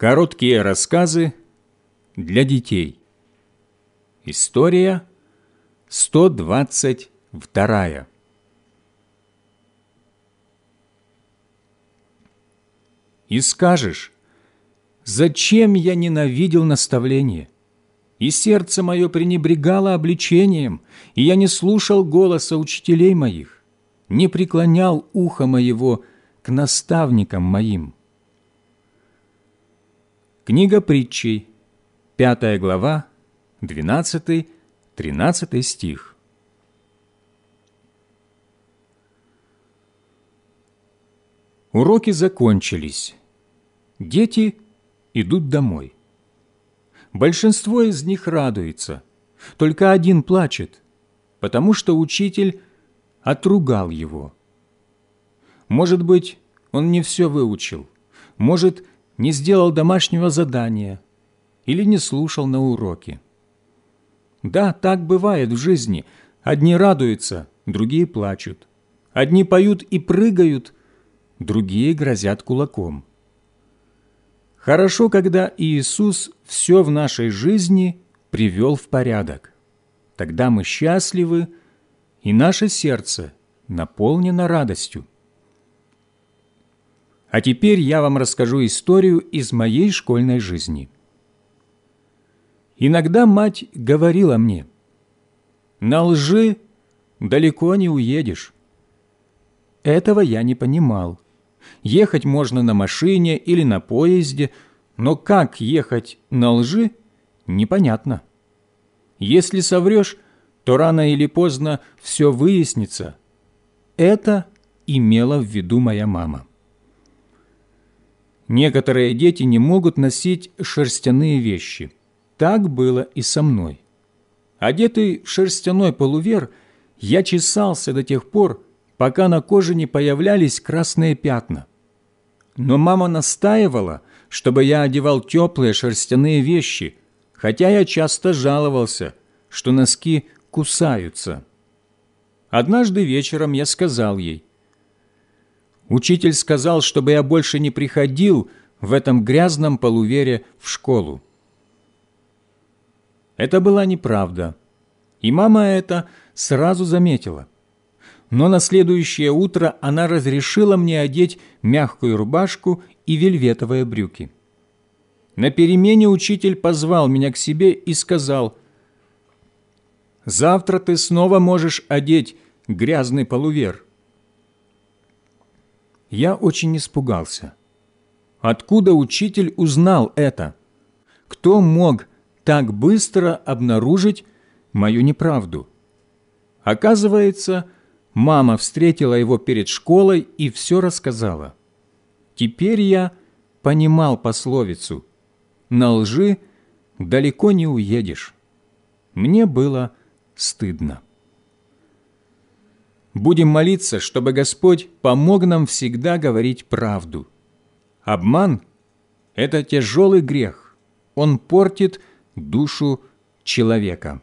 Короткие рассказы для детей. История 122. И скажешь, зачем я ненавидел наставление? И сердце мое пренебрегало обличением, и я не слушал голоса учителей моих, не преклонял ухо моего к наставникам моим. Книга притчей, 5 глава, 12-13 стих. Уроки закончились. Дети идут домой. Большинство из них радуется, только один плачет, потому что учитель отругал его. Может быть, он не все выучил, может, не сделал домашнего задания или не слушал на уроке. Да, так бывает в жизни. Одни радуются, другие плачут. Одни поют и прыгают, другие грозят кулаком. Хорошо, когда Иисус все в нашей жизни привел в порядок. Тогда мы счастливы, и наше сердце наполнено радостью. А теперь я вам расскажу историю из моей школьной жизни. Иногда мать говорила мне, «На лжи далеко не уедешь». Этого я не понимал. Ехать можно на машине или на поезде, но как ехать на лжи, непонятно. Если соврешь, то рано или поздно все выяснится. Это имела в виду моя мама. Некоторые дети не могут носить шерстяные вещи. Так было и со мной. Одетый в шерстяной полувер, я чесался до тех пор, пока на коже не появлялись красные пятна. Но мама настаивала, чтобы я одевал теплые шерстяные вещи, хотя я часто жаловался, что носки кусаются. Однажды вечером я сказал ей, Учитель сказал, чтобы я больше не приходил в этом грязном полувере в школу. Это была неправда, и мама это сразу заметила. Но на следующее утро она разрешила мне одеть мягкую рубашку и вельветовые брюки. На перемене учитель позвал меня к себе и сказал, «Завтра ты снова можешь одеть грязный полувер» я очень испугался. Откуда учитель узнал это? Кто мог так быстро обнаружить мою неправду? Оказывается, мама встретила его перед школой и все рассказала. Теперь я понимал пословицу «На лжи далеко не уедешь». Мне было стыдно. Будем молиться, чтобы Господь помог нам всегда говорить правду. Обман – это тяжелый грех. Он портит душу человека.